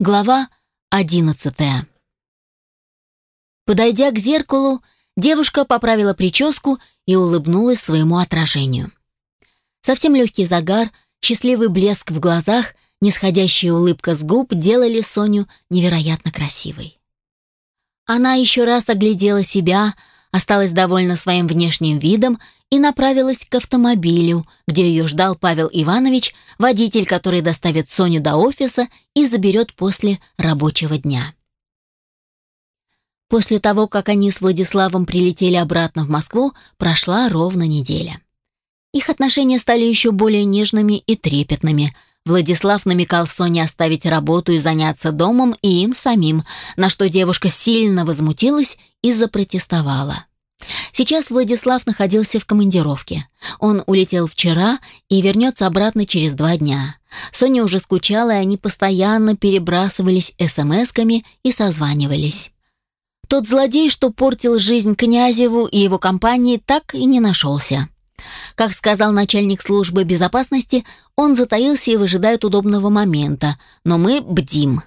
Глава одиннадцатая. Подойдя к зеркалу, девушка поправила прическу и улыбнулась своему отражению. Совсем легкий загар, счастливый блеск в глазах, нисходящая улыбка с губ делали Соню невероятно красивой. Она еще раз оглядела себя, осталась довольна своим внешним видом и направилась к автомобилю, где ее ждал Павел Иванович, водитель, который доставит Соню до офиса и заберет после рабочего дня. После того, как они с Владиславом прилетели обратно в Москву, прошла ровно неделя. Их отношения стали еще более нежными и трепетными. Владислав намекал Соне оставить работу и заняться домом и им самим, на что девушка сильно возмутилась и запротестовала. Сейчас Владислав находился в командировке. Он улетел вчера и вернется обратно через два дня. Соня уже скучала, и они постоянно перебрасывались смс-ками и созванивались. Тот злодей, что портил жизнь Князеву и его компании, так и не нашелся. Как сказал начальник службы безопасности, он затаился и выжидает удобного момента, но мы бдим.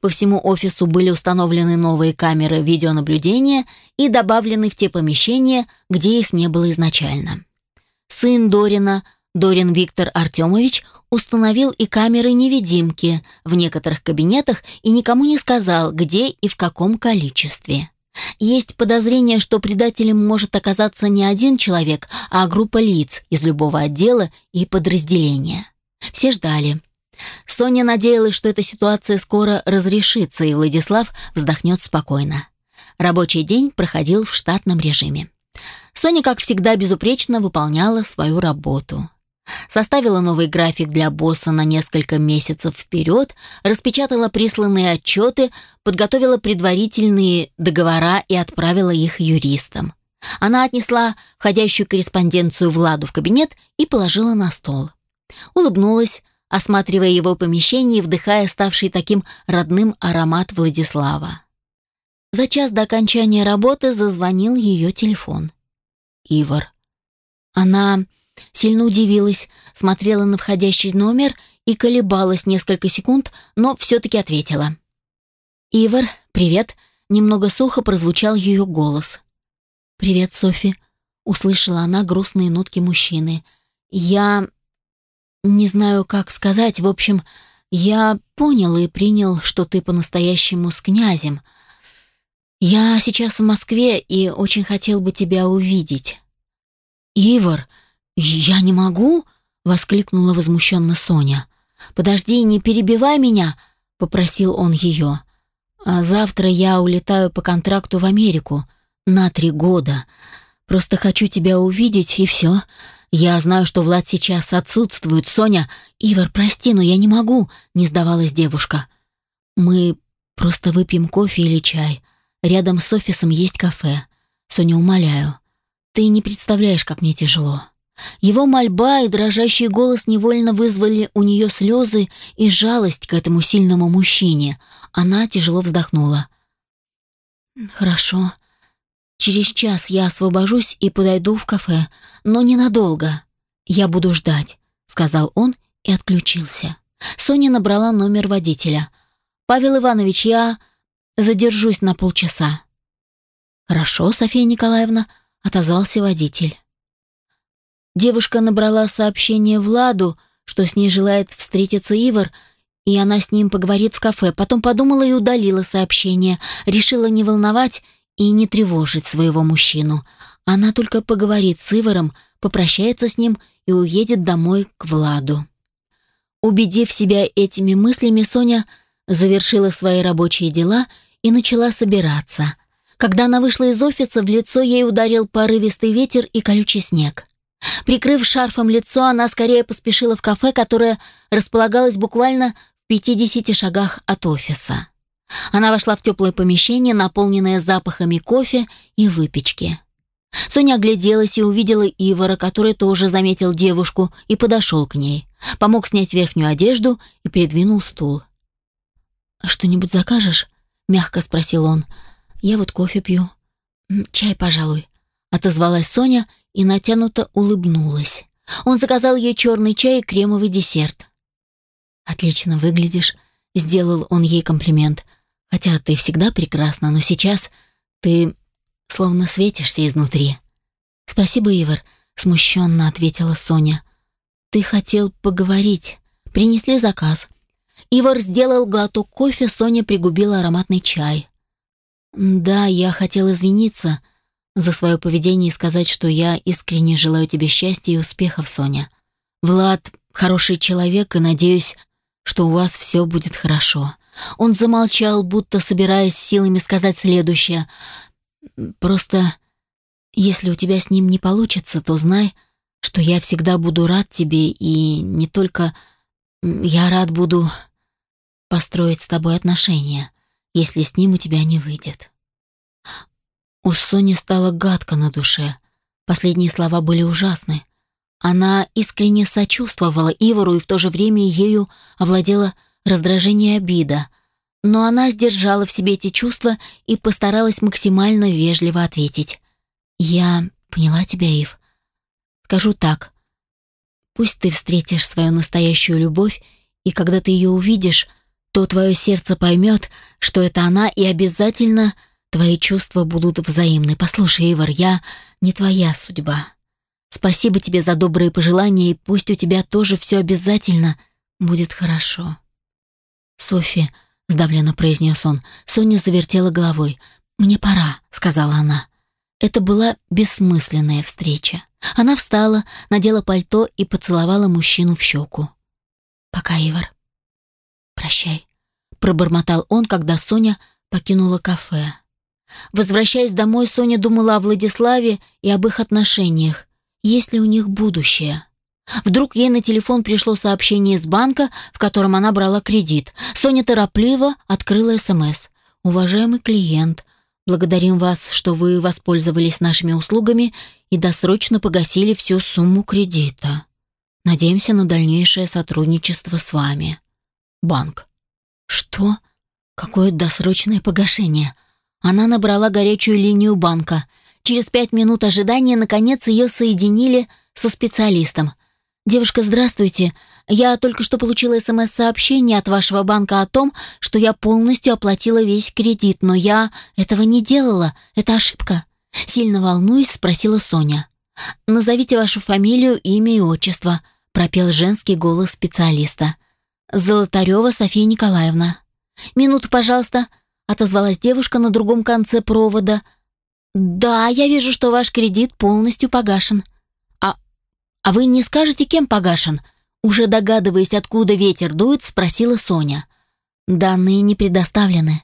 По всему офису были установлены новые камеры видеонаблюдения и добавлены в те помещения, где их не было изначально. Сын Дорина, Дорин Виктор Артемович, установил и камеры-невидимки в некоторых кабинетах и никому не сказал, где и в каком количестве. Есть подозрение, что предателем может оказаться не один человек, а группа лиц из любого отдела и подразделения. Все ждали. Соня надеялась, что эта ситуация скоро разрешится, и Владислав вздохнет спокойно. Рабочий день проходил в штатном режиме. Соня, как всегда, безупречно выполняла свою работу. Составила новый график для босса на несколько месяцев вперед, распечатала присланные отчеты, подготовила предварительные договора и отправила их юристам. Она отнесла входящую корреспонденцию Владу в кабинет и положила на стол. Улыбнулась, осматривая его помещение и вдыхая ставший таким родным аромат Владислава. За час до окончания работы зазвонил ее телефон. Ивар. Она сильно удивилась, смотрела на входящий номер и колебалась несколько секунд, но все-таки ответила. «Ивар, привет!» Немного сухо прозвучал ее голос. «Привет, Софи!» — услышала она грустные нотки мужчины. «Я... Не знаю, как сказать. В общем, я понял и принял, что ты по-настоящему с князем. Я сейчас в Москве и очень хотел бы тебя увидеть. Ивар, я не могу, воскликнула возмущенно Соня. Подожди, не перебивай меня, попросил он ее. А завтра я улетаю по контракту в Америку на три года. Просто хочу тебя увидеть и все. «Я знаю, что Влад сейчас отсутствует, Соня. Ивар, прости, но я не могу», — не сдавалась девушка. «Мы просто выпьем кофе или чай. Рядом с офисом есть кафе. Соня, умоляю. Ты не представляешь, как мне тяжело». Его мольба и дрожащий голос невольно вызвали у нее слезы и жалость к этому сильному мужчине. Она тяжело вздохнула. «Хорошо. Через час я освобожусь и подойду в кафе, но ненадолго. Я буду ждать», — сказал он и отключился. Соня набрала номер водителя. «Павел Иванович, я задержусь на полчаса». «Хорошо, София Николаевна», — отозвался водитель. Девушка набрала сообщение Владу, что с ней желает встретиться Ивар, и она с ним поговорит в кафе. Потом подумала и удалила сообщение. Решила не волновать и не тревожить своего мужчину. Она только поговорит с Иваром, попрощается с ним и уедет домой к Владу. Убедив себя этими мыслями, Соня завершила свои рабочие дела и начала собираться. Когда она вышла из офиса, в лицо ей ударил порывистый ветер и колючий снег. Прикрыв шарфом лицо, она скорее поспешила в кафе, которое располагалось буквально в 50 шагах от офиса. Она вошла в теплое помещение, наполненное запахами кофе и выпечки. Соня огляделась и увидела Ивара, который тоже заметил девушку и подошел к ней. Помог снять верхнюю одежду и передвинул стул. «Что-нибудь закажешь?» — мягко спросил он. «Я вот кофе пью». «Чай, пожалуй», — отозвалась Соня и натянуто улыбнулась. Он заказал ей черный чай и кремовый десерт. «Отлично выглядишь», сделал он ей комплимент. Хотя ты всегда прекрасна, но сейчас ты словно светишься изнутри. Спасибо, Ивар, смущенно ответила Соня. Ты хотел поговорить. Принесли заказ. Ивар сделал глоток кофе, Соня пригубила ароматный чай. Да, я хотел извиниться за свое поведение и сказать, что я искренне желаю тебе счастья и успехов, Соня. Влад хороший человек, и надеюсь, что у вас все будет хорошо. Он замолчал, будто собираясь силами сказать следующее. Просто если у тебя с ним не получится, то знай, что я всегда буду рад тебе и не только я рад буду построить с тобой отношения, если с ним у тебя не выйдет. У Сони стало гадко на душе. Последние слова были ужасны. Она искренне сочувствовала Ивару и в то же время ею овладела раздражение и обида. Но она сдержала в себе эти чувства и постаралась максимально вежливо ответить. «Я поняла тебя, Ив. Скажу так. Пусть ты встретишь свою настоящую любовь, и когда ты ее увидишь, то твое сердце поймет, что это она, и обязательно твои чувства будут взаимны. Послушай, Ивар, я не твоя судьба. Спасибо тебе за добрые пожелания, и пусть у тебя тоже все обязательно будет хорошо. Софи, сдавленно произнес он. Соня завертела головой. «Мне пора», — сказала она. Это была бессмысленная встреча. Она встала, надела пальто и поцеловала мужчину в щеку. «Пока, Ивар». «Прощай», — пробормотал он, когда Соня покинула кафе. Возвращаясь домой, Соня думала о Владиславе и об их отношениях. Есть ли у них будущее? Вдруг ей на телефон пришло сообщение из банка, в котором она брала кредит. Соня торопливо открыла СМС. «Уважаемый клиент, благодарим вас, что вы воспользовались нашими услугами и досрочно погасили всю сумму кредита. Надеемся на дальнейшее сотрудничество с вами. Банк». «Что? Какое досрочное погашение?» Она набрала горячую линию банка. Через пять минут ожидания, наконец, ее соединили со специалистом – «Девушка, здравствуйте. Я только что получила СМС-сообщение от вашего банка о том, что я полностью оплатила весь кредит, но я этого не делала. Это ошибка?» Сильно волнуясь, спросила Соня. «Назовите вашу фамилию, имя и отчество», — пропел женский голос специалиста. «Золотарева София Николаевна». «Минуту, пожалуйста», — отозвалась девушка на другом конце провода. «Да, я вижу, что ваш кредит полностью погашен». «А вы не скажете, кем погашен?» Уже догадываясь, откуда ветер дует, спросила Соня. «Данные не предоставлены».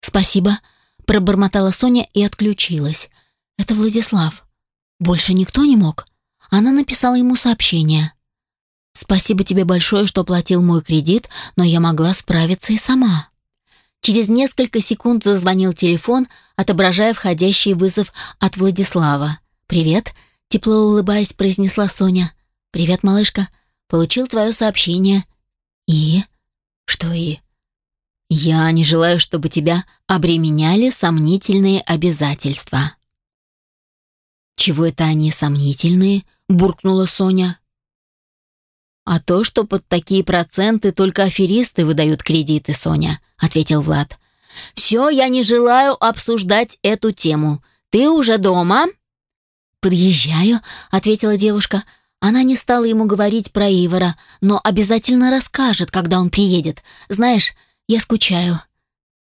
«Спасибо», — пробормотала Соня и отключилась. «Это Владислав. Больше никто не мог?» Она написала ему сообщение. «Спасибо тебе большое, что платил мой кредит, но я могла справиться и сама». Через несколько секунд зазвонил телефон, отображая входящий вызов от Владислава. «Привет, Тепло улыбаясь, произнесла Соня. «Привет, малышка. Получил твое сообщение». «И?» «Что и?» «Я не желаю, чтобы тебя обременяли сомнительные обязательства». «Чего это они сомнительные?» — буркнула Соня. «А то, что под такие проценты только аферисты выдают кредиты, Соня», — ответил Влад. «Все, я не желаю обсуждать эту тему. Ты уже дома?» «Подъезжаю», — ответила девушка. Она не стала ему говорить про Ивара, но обязательно расскажет, когда он приедет. Знаешь, я скучаю.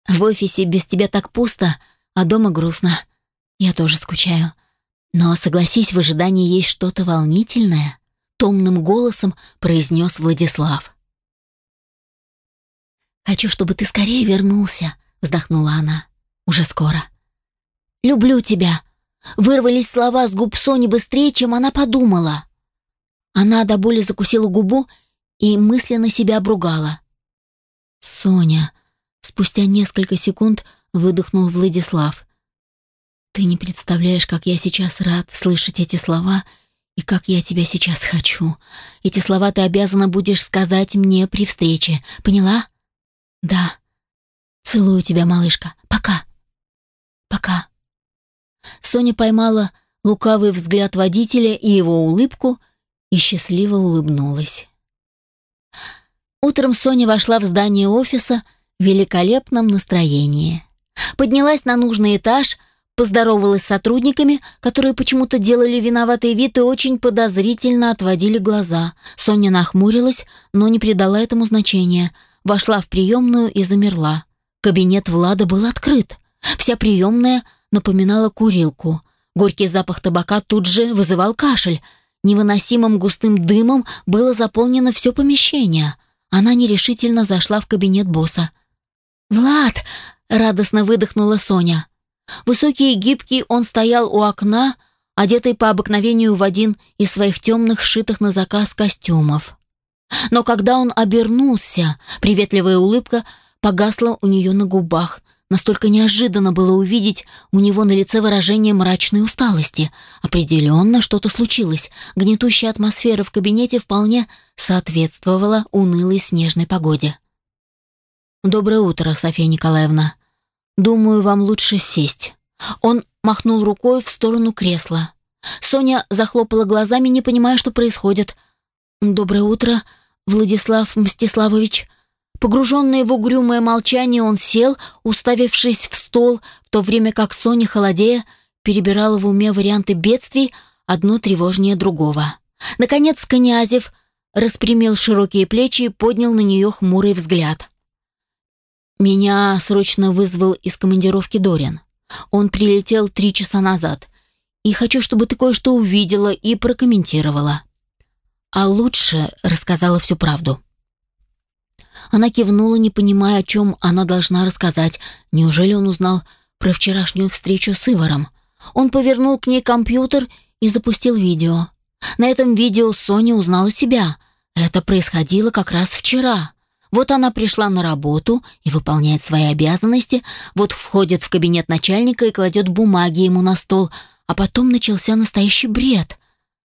В офисе без тебя так пусто, а дома грустно. Я тоже скучаю. Но согласись, в ожидании есть что-то волнительное, томным голосом произнес Владислав. Хочу, чтобы ты скорее вернулся, вздохнула она. Уже скоро. Люблю тебя, Вырвались слова с губ Сони быстрее, чем она подумала. Она до боли закусила губу и мысленно себя обругала. «Соня», — спустя несколько секунд выдохнул Владислав. «Ты не представляешь, как я сейчас рад слышать эти слова и как я тебя сейчас хочу. Эти слова ты обязана будешь сказать мне при встрече. Поняла?» «Да. Целую тебя, малышка. Пока. Пока». Соня поймала лукавый взгляд водителя и его улыбку и счастливо улыбнулась. Утром Соня вошла в здание офиса в великолепном настроении. Поднялась на нужный этаж, поздоровалась с сотрудниками, которые почему-то делали виноватый вид и очень подозрительно отводили глаза. Соня нахмурилась, но не придала этому значения. Вошла в приемную и замерла. Кабинет Влада был открыт. Вся приемная напоминала курилку. Горький запах табака тут же вызывал кашель. Невыносимым густым дымом было заполнено все помещение. Она нерешительно зашла в кабинет босса. «Влад!» — радостно выдохнула Соня. Высокий и гибкий он стоял у окна, одетый по обыкновению в один из своих темных, шитых на заказ костюмов. Но когда он обернулся, приветливая улыбка погасла у нее на губах. Настолько неожиданно было увидеть у него на лице выражение мрачной усталости. Определенно что-то случилось. Гнетущая атмосфера в кабинете вполне соответствовала унылой снежной погоде. «Доброе утро, Софья Николаевна. Думаю, вам лучше сесть». Он махнул рукой в сторону кресла. Соня захлопала глазами, не понимая, что происходит. «Доброе утро, Владислав Мстиславович». Погруженный в угрюмое молчание, он сел, уставившись в стол, в то время как Соня, холодея, перебирала в уме варианты бедствий, одно тревожнее другого. Наконец Князев распрямил широкие плечи и поднял на нее хмурый взгляд. «Меня срочно вызвал из командировки Дориан. Он прилетел три часа назад. И хочу, чтобы ты кое-что увидела и прокомментировала. А лучше рассказала всю правду». Она кивнула, не понимая, о чем она должна рассказать. Неужели он узнал про вчерашнюю встречу с Иваром? Он повернул к ней компьютер и запустил видео. На этом видео Соня узнала себя. Это происходило как раз вчера. Вот она пришла на работу и выполняет свои обязанности, вот входит в кабинет начальника и кладет бумаги ему на стол, а потом начался настоящий бред.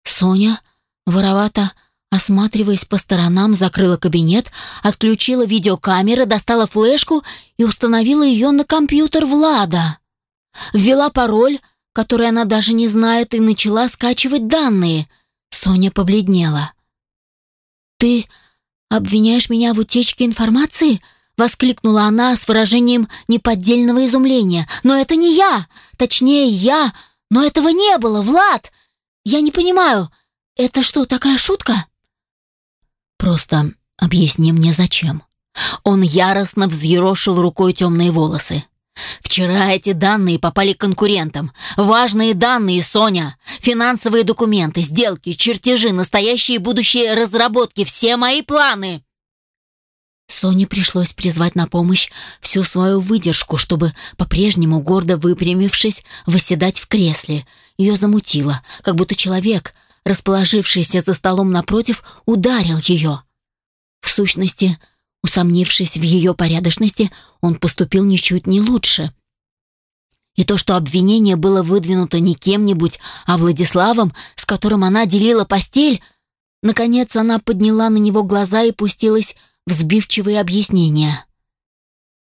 Соня воровато Осматриваясь по сторонам, закрыла кабинет, отключила видеокамеры, достала флешку и установила ее на компьютер Влада. Ввела пароль, который она даже не знает, и начала скачивать данные. Соня побледнела. «Ты обвиняешь меня в утечке информации?» — воскликнула она с выражением неподдельного изумления. «Но это не я! Точнее, я! Но этого не было, Влад! Я не понимаю, это что, такая шутка?» Просто объясни мне, зачем. Он яростно взъерошил рукой темные волосы. Вчера эти данные попали к конкурентам. Важные данные, Соня. Финансовые документы, сделки, чертежи, настоящие и будущие разработки, все мои планы. Соне пришлось призвать на помощь всю свою выдержку, чтобы, по-прежнему гордо выпрямившись, восседать в кресле. Ее замутило, как будто человек, расположившийся за столом напротив, ударил ее. В сущности, усомнившись в ее порядочности, он поступил ничуть не лучше. И то, что обвинение было выдвинуто не кем-нибудь, а Владиславом, с которым она делила постель, наконец она подняла на него глаза и пустилась в сбивчивые объяснения.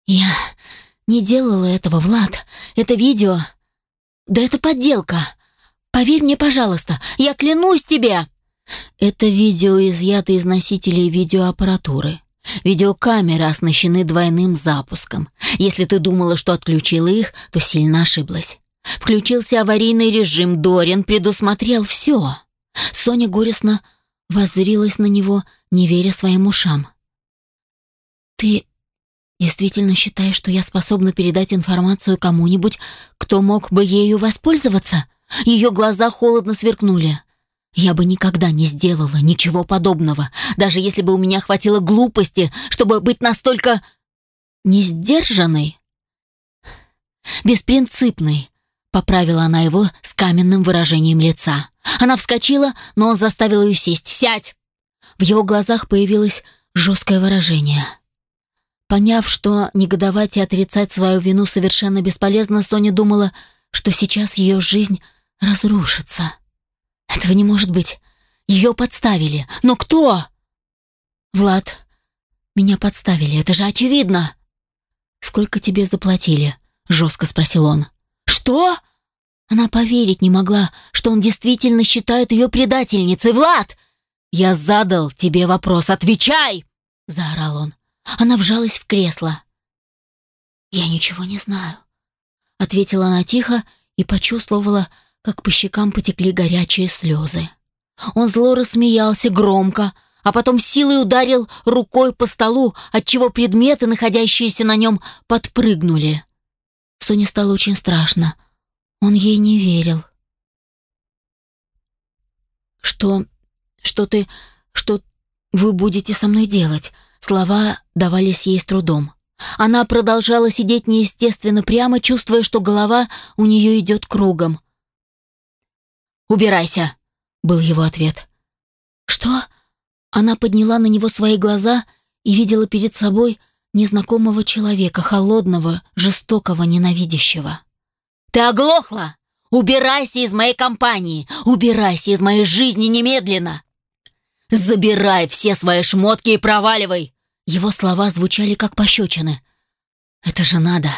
«Я не делала этого, Влад. Это видео... Да это подделка. Поверь мне, пожалуйста, я клянусь тебе!» Это видео изъято из носителей видеоаппаратуры. Видеокамеры оснащены двойным запуском. Если ты думала, что отключила их, то сильно ошиблась. Включился аварийный режим, Дорин предусмотрел все. Соня горестно воззрилась на него, не веря своим ушам. «Ты действительно считаешь, что я способна передать информацию кому-нибудь, кто мог бы ею воспользоваться?» Ее глаза холодно сверкнули. Я бы никогда не сделала ничего подобного, даже если бы у меня хватило глупости, чтобы быть настолько несдержанной. Беспринципной, поправила она его с каменным выражением лица. Она вскочила, но он заставил ее сесть. «Сядь!» В его глазах появилось жесткое выражение. Поняв, что негодовать и отрицать свою вину совершенно бесполезно, Соня думала, что сейчас ее жизнь разрушится. Этого не может быть. Ее подставили. Но кто? Влад, меня подставили, это же очевидно. Сколько тебе заплатили? Жестко спросил он. Что? Она поверить не могла, что он действительно считает ее предательницей. Влад, я задал тебе вопрос, отвечай! — заорал он. Она вжалась в кресло. «Я ничего не знаю», — ответила она тихо и почувствовала, как по щекам потекли горячие слезы. Он зло рассмеялся громко, а потом силой ударил рукой по столу, отчего предметы, находящиеся на нем, подпрыгнули. Соне стало очень страшно. Он ей не верил. «Что... что ты... что вы будете со мной делать?» Слова давались ей с трудом. Она продолжала сидеть неестественно прямо, чувствуя, что голова у нее идет кругом. «Убирайся!» — был его ответ. «Что?» Она подняла на него свои глаза и видела перед собой незнакомого человека, холодного, жестокого, ненавидящего. «Ты оглохла? Убирайся из моей компании! Убирайся из моей жизни немедленно! Забирай все свои шмотки и проваливай!» Его слова звучали как пощечины. «Это же надо!»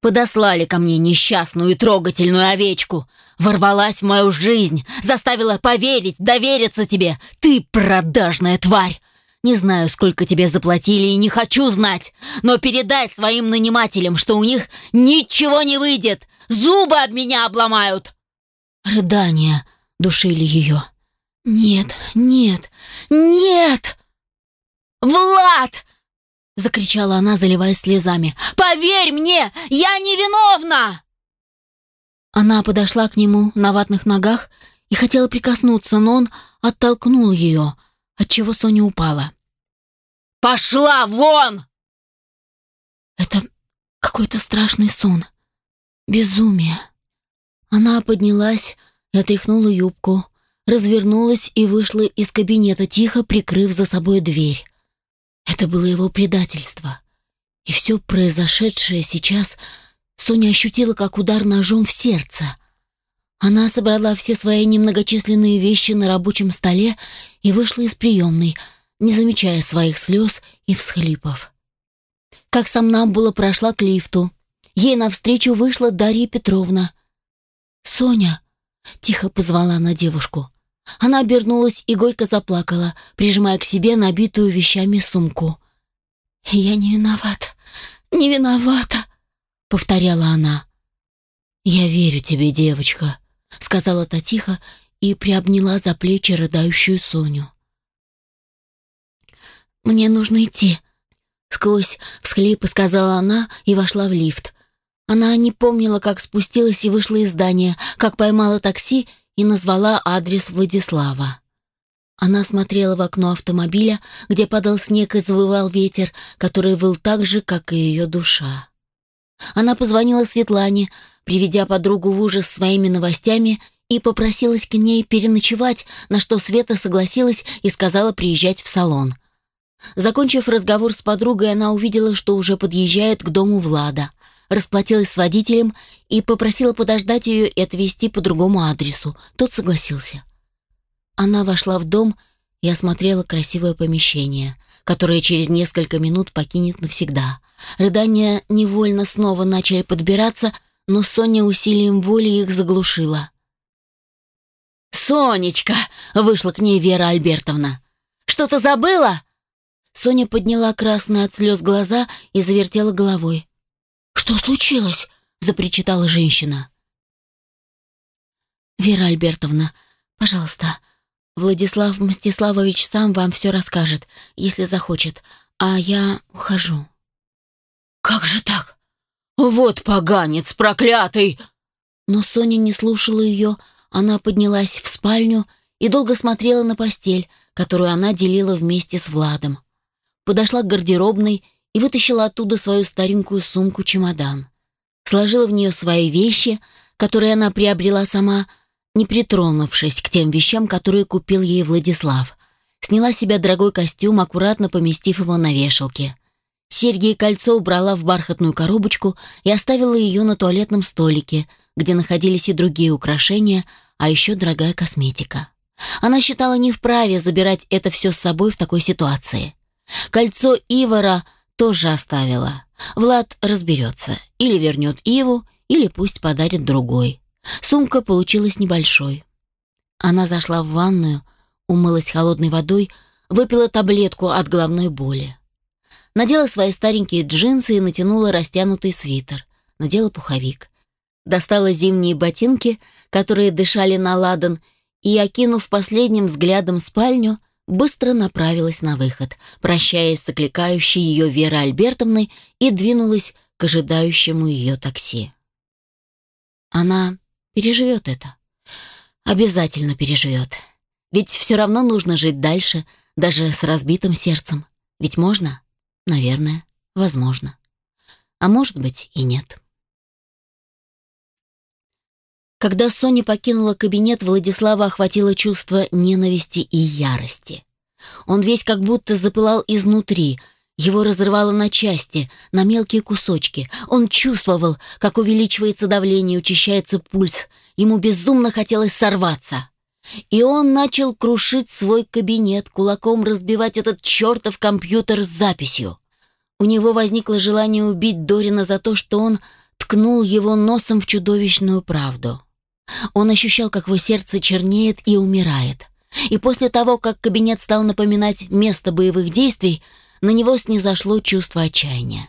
Подослали ко мне несчастную и трогательную овечку. Ворвалась в мою жизнь, заставила поверить, довериться тебе. Ты продажная тварь. Не знаю, сколько тебе заплатили и не хочу знать, но передай своим нанимателям, что у них ничего не выйдет. Зубы об меня обломают. Рыдания душили ее. Нет, нет, нет! Влад! Закричала она, заливаясь слезами. «Поверь мне, я невиновна!» Она подошла к нему на ватных ногах и хотела прикоснуться, но он оттолкнул ее, отчего Соня упала. «Пошла вон!» Это какой-то страшный сон. Безумие. Она поднялась и отряхнула юбку, развернулась и вышла из кабинета, тихо прикрыв за собой дверь. Это было его предательство. И все произошедшее сейчас Соня ощутила как удар ножом в сердце. Она собрала все свои немногочисленные вещи на рабочем столе и вышла из приемной, не замечая своих слез и всхлипов. Как сам нам было прошла к лифту. Ей навстречу вышла Дарья Петровна. «Соня!» — тихо позвала она девушку. Она обернулась и горько заплакала, прижимая к себе набитую вещами сумку. «Я не виновата, не виновата», — повторяла она. «Я верю тебе, девочка», — сказала та тихо и приобняла за плечи рыдающую Соню. «Мне нужно идти», — сквозь всхлипы сказала она и вошла в лифт. Она не помнила, как спустилась и вышла из здания, как поймала такси и назвала адрес Владислава. Она смотрела в окно автомобиля, где падал снег и завывал ветер, который выл так же, как и ее душа. Она позвонила Светлане, приведя подругу в ужас своими новостями, и попросилась к ней переночевать, на что Света согласилась и сказала приезжать в салон. Закончив разговор с подругой, она увидела, что уже подъезжает к дому Влада расплатилась с водителем и попросила подождать ее и отвезти по другому адресу. Тот согласился. Она вошла в дом и осмотрела красивое помещение, которое через несколько минут покинет навсегда. Рыдания невольно снова начали подбираться, но Соня усилием воли их заглушила. «Сонечка!» — вышла к ней Вера Альбертовна. «Что-то забыла?» Соня подняла красные от слез глаза и завертела головой. «Что случилось?» — запричитала женщина. «Вера Альбертовна, пожалуйста, Владислав Мстиславович сам вам все расскажет, если захочет, а я ухожу». «Как же так? Вот поганец проклятый!» Но Соня не слушала ее, она поднялась в спальню и долго смотрела на постель, которую она делила вместе с Владом. Подошла к гардеробной и вытащила оттуда свою старенькую сумку-чемодан. Сложила в нее свои вещи, которые она приобрела сама, не притронувшись к тем вещам, которые купил ей Владислав. Сняла себе дорогой костюм, аккуратно поместив его на вешалке. Серьги и кольцо убрала в бархатную коробочку и оставила ее на туалетном столике, где находились и другие украшения, а еще дорогая косметика. Она считала не вправе забирать это все с собой в такой ситуации. Кольцо Ивара — тоже оставила. Влад разберется. Или вернет Иву, или пусть подарит другой. Сумка получилась небольшой. Она зашла в ванную, умылась холодной водой, выпила таблетку от головной боли. Надела свои старенькие джинсы и натянула растянутый свитер. Надела пуховик. Достала зимние ботинки, которые дышали на ладан, и, окинув последним взглядом спальню, быстро направилась на выход, прощаясь с окликающей ее Верой Альбертовной и двинулась к ожидающему ее такси. Она переживет это. Обязательно переживет. Ведь все равно нужно жить дальше, даже с разбитым сердцем. Ведь можно? Наверное, возможно. А может быть и нет. Когда Соня покинула кабинет, Владислава охватило чувство ненависти и ярости. Он весь как будто запылал изнутри, его разрывало на части, на мелкие кусочки. Он чувствовал, как увеличивается давление, учащается пульс. Ему безумно хотелось сорваться. И он начал крушить свой кабинет, кулаком разбивать этот чертов компьютер с записью. У него возникло желание убить Дорина за то, что он ткнул его носом в чудовищную правду. Он ощущал, как его сердце чернеет и умирает. И после того, как кабинет стал напоминать место боевых действий, на него снизошло чувство отчаяния.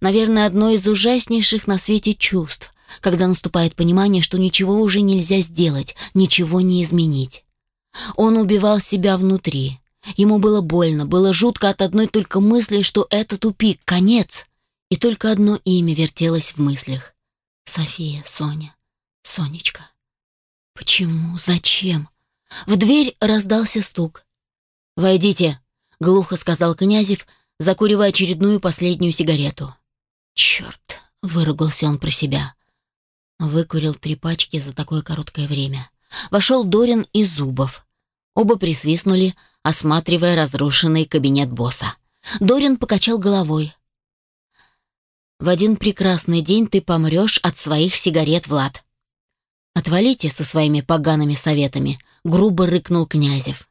Наверное, одно из ужаснейших на свете чувств, когда наступает понимание, что ничего уже нельзя сделать, ничего не изменить. Он убивал себя внутри. Ему было больно, было жутко от одной только мысли, что это тупик, конец. И только одно имя вертелось в мыслях. София, Соня, Сонечка. Почему? Зачем? В дверь раздался стук. «Войдите», — глухо сказал Князев, закуривая очередную последнюю сигарету. «Черт!» — выругался он про себя. Выкурил три пачки за такое короткое время. Вошел Дорин и Зубов. Оба присвистнули, осматривая разрушенный кабинет босса. Дорин покачал головой. «В один прекрасный день ты помрешь от своих сигарет, Влад». «Отвалите со своими погаными советами», — грубо рыкнул Князев.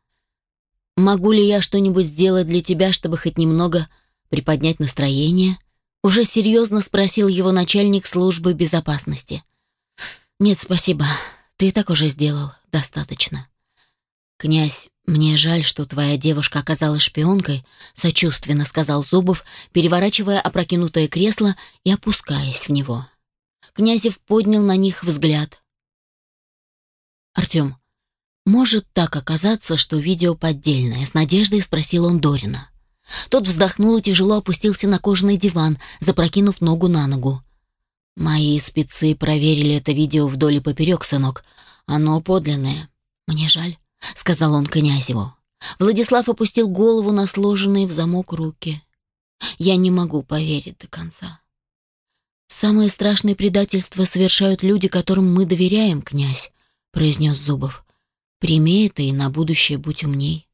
«Могу ли я что-нибудь сделать для тебя, чтобы хоть немного приподнять настроение?» Уже серьезно спросил его начальник службы безопасности. «Нет, спасибо. Ты так уже сделал. Достаточно». «Князь, мне жаль, что твоя девушка оказалась шпионкой», сочувственно сказал Зубов, переворачивая опрокинутое кресло и опускаясь в него. Князев поднял на них взгляд. «Артем, может так оказаться, что видео поддельное?» С надеждой спросил он Дорина. Тот вздохнул и тяжело опустился на кожаный диван, запрокинув ногу на ногу. «Мои спецы проверили это видео вдоль и поперек, сынок. Оно подлинное. Мне жаль», — сказал он князеву. Владислав опустил голову на сложенные в замок руки. «Я не могу поверить до конца». «Самые страшные предательства совершают люди, которым мы доверяем, князь», — произнес Зубов. «Прими это и на будущее будь умней».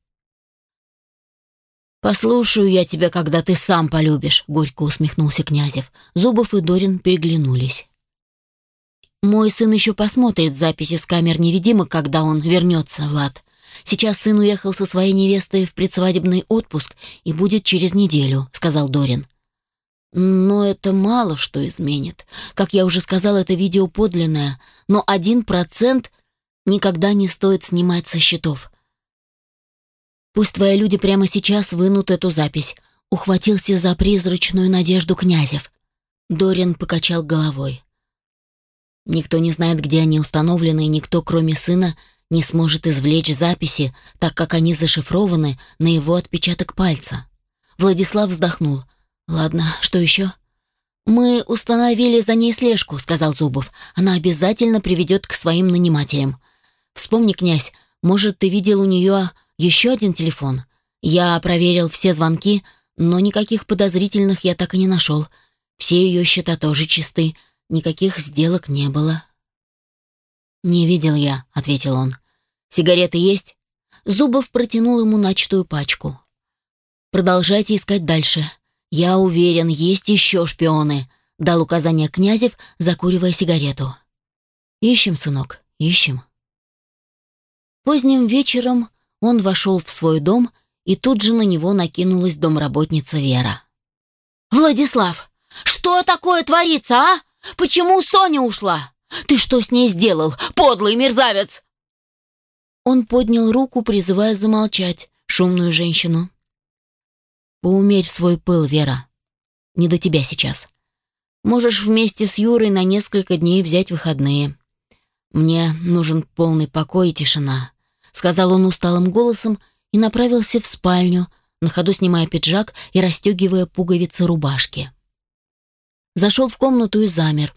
«Послушаю я тебя, когда ты сам полюбишь», — горько усмехнулся Князев. Зубов и Дорин переглянулись. «Мой сын еще посмотрит записи с камер невидимок, когда он вернется, Влад. Сейчас сын уехал со своей невестой в предсвадебный отпуск и будет через неделю», — сказал Дорин. «Но это мало что изменит. Как я уже сказал, это видео подлинное, но один процент никогда не стоит снимать со счетов. Пусть твои люди прямо сейчас вынут эту запись. Ухватился за призрачную надежду Князев. Дорин покачал головой. Никто не знает, где они установлены, и никто, кроме сына, не сможет извлечь записи, так как они зашифрованы на его отпечаток пальца. Владислав вздохнул. «Ладно, что еще?» «Мы установили за ней слежку», — сказал Зубов. «Она обязательно приведет к своим нанимателям. Вспомни, князь, может, ты видел у нее еще один телефон. Я проверил все звонки, но никаких подозрительных я так и не нашел. Все ее счета тоже чисты, никаких сделок не было. «Не видел я», — ответил он. «Сигареты есть?» Зубов протянул ему начатую пачку. «Продолжайте искать дальше. Я уверен, есть еще шпионы», — дал указание Князев, закуривая сигарету. «Ищем, сынок, ищем». Поздним вечером он вошел в свой дом, и тут же на него накинулась домработница Вера. «Владислав, что такое творится, а? Почему Соня ушла? Ты что с ней сделал, подлый мерзавец?» Он поднял руку, призывая замолчать. шумную женщину. Поумерь свой пыл, Вера. Не до тебя сейчас. Можешь вместе с Юрой на несколько дней взять выходные. Мне нужен полный покой и тишина, сказал он усталым голосом и направился в спальню, на ходу снимая пиджак и расстегивая пуговицы рубашки. Зашел в комнату и замер.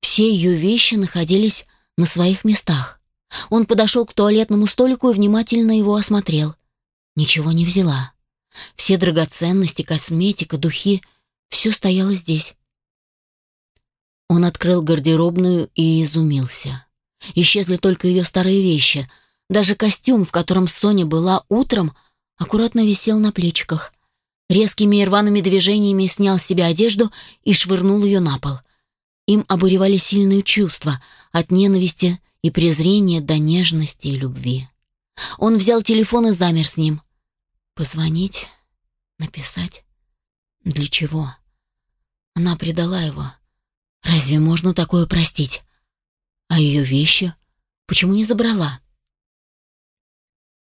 Все ее вещи находились на своих местах. Он подошел к туалетному столику и внимательно его осмотрел. Ничего не взяла. Все драгоценности, косметика, духи — все стояло здесь. Он открыл гардеробную и изумился. Исчезли только ее старые вещи. Даже костюм, в котором Соня была утром, аккуратно висел на плечиках. Резкими и рваными движениями снял с себя одежду и швырнул ее на пол. Им обуревали сильные чувства, от ненависти и презрения до нежности и любви. Он взял телефон и замер с ним. Позвонить? Написать? Для чего? Она предала его. Разве можно такое простить? А ее вещи? Почему не забрала?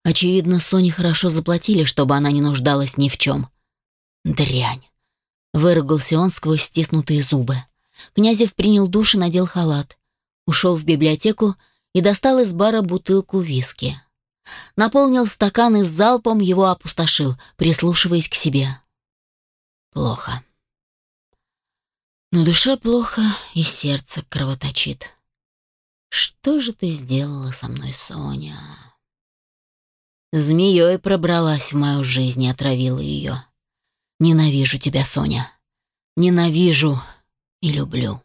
Очевидно, Соне хорошо заплатили, чтобы она не нуждалась ни в чем. Дрянь. Выругался он сквозь стиснутые зубы. Князев принял душ и надел халат. Ушел в библиотеку и достал из бара бутылку виски. Наполнил стакан и с залпом его опустошил, прислушиваясь к себе. Плохо. На душе плохо и сердце кровоточит. Что же ты сделала со мной, Соня? Змеей пробралась в мою жизнь и отравила ее. Ненавижу тебя, Соня. Ненавижу и люблю.